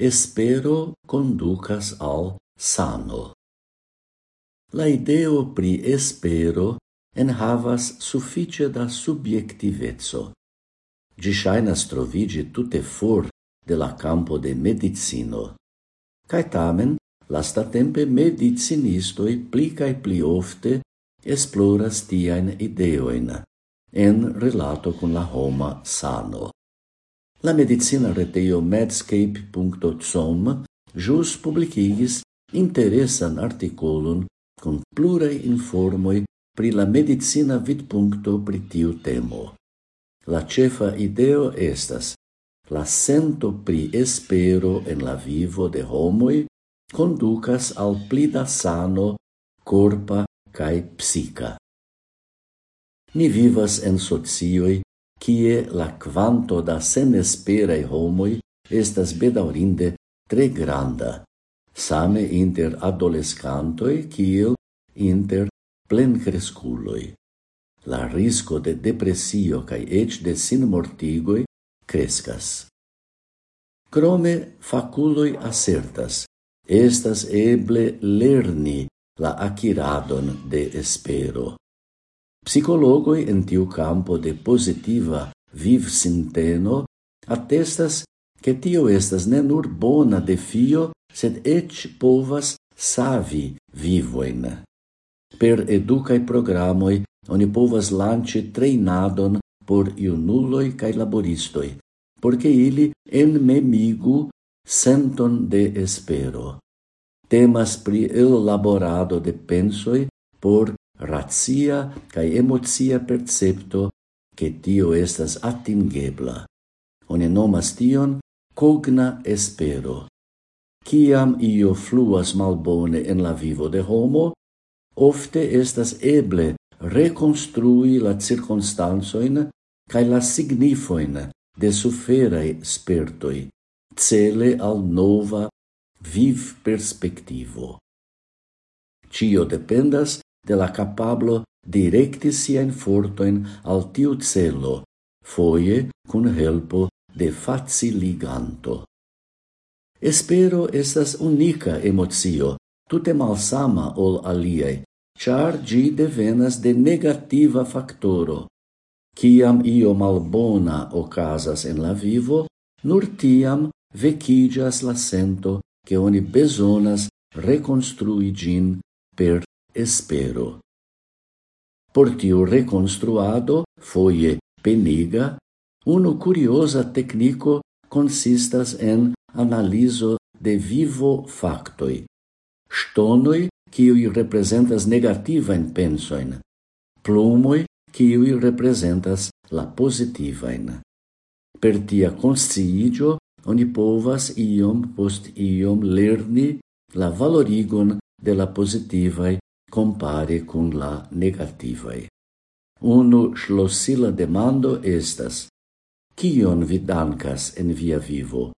espero conducas al sano. La ideo pri espero en havas suffice da subjectivezzo. Gi shainas trovigi tutte for de la campo de medicino. Cai tamen, lastatempe medicinistoi pli cae pli ofte esploras tiaen ideoin en relato con la homa sano. La medicina reteio medscape.com jus publicigis interesan artikolon con pluraj informoi pri la medicina vidpunkto pri tiu temo. La cefa ideo estas la sento pri espero en la vivo de homoi conducas al plida sano corpa cae psica. Ni vivas en socioi kie la quanto da senesperei homoi estas bedaurinde tre granda, same inter adolescantoi kiel inter plencresculoi. La risco de depresio cae ec de sinmortigoi crescas. Crome faculoi assertas, estas eble lerni la acquiradon de espero. Psicologoi en tiu campo de positiva viv sinteno attestas che tio estas ne nur bona defio, sed ec povas savi vivoin. Per educae programoi oni povas lanci treinadon por iunuloi cae laboristoi, porque ili enmemigu senton de espero. Temas pri elaborado de pensoi por racia kai emocia percepto che tio estas atingebla. Oni nomas tion cogna espero. Ciam io fluas malbone en la vivo de homo, ofte estas eble reconstrui la circunstansoin cae la signifoin de suferai spertoi, cele al nova viv perspectivo. Cio dependas de la capablo direkti siajn fortoin al tiu celo, foie cun helpo de faciliganto. Espero estas unica emocio, tute malsama ol aliei, char gi devenas de negativa factoro. Ciam io malbona ocasas en la vivo, nur tiam vecigas la sento che oni besonas reconstrui gin per espero. Por tiu reconstruado, foie peniga, uno curiosa tecnico consistas en analiso de vivo factoi. Stonoi, quiui representas negativa in pensoin, plumoi, quiui representas la positivain. Per tia consciigio, oni povas iom post iom lerni la valorigon de la positivae compare con la negativae. Unu schlossila demando estas, Cion vi dancas en via vivo?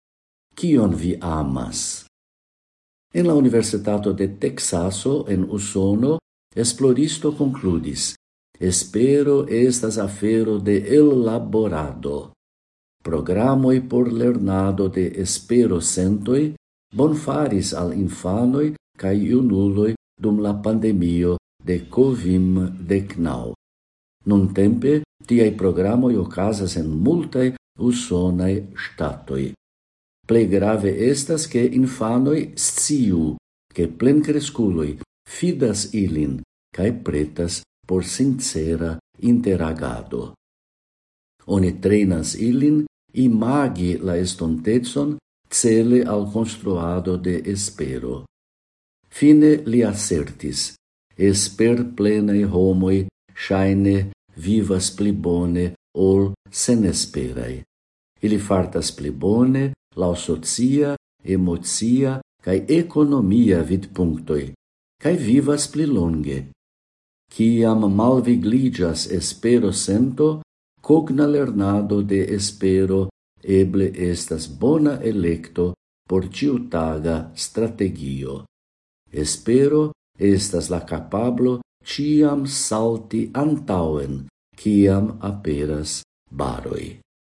Cion vi amas? En la Universitato de Texaso, en Usono, esploristo concludis, Espero estas afero de elaborado. Programoi por lernado de espero sentoi bonfaris al infanoi cae iunuloi dum la pandemio de COVID-19. Nun tempe, tiai programoi ocasas en multae usonai statoi. Ple grave estas che infanoi sciu che plencresculoi fidas ilin cae pretas por sincera interagado. Oni trenas ilin imagi la estontezon cele al construado de espero. Fine li assertis, esper plenai homoi shaine vivas pli bone ol sen esperai. Ili fartas pli bone lau socia, emocia cae economia vid punctoi, cae vivas pli longe. Ciam malvigligas espero sento, cogna lernado de espero eble estas bona electo por ciutaga strategio. Espero estas la capablo ciam salti antauen, ciam aperas baroi.